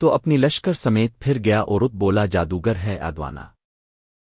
تو اپنی لشکر سمیت پھر گیا اور بولا جادوگر ہے ادوانا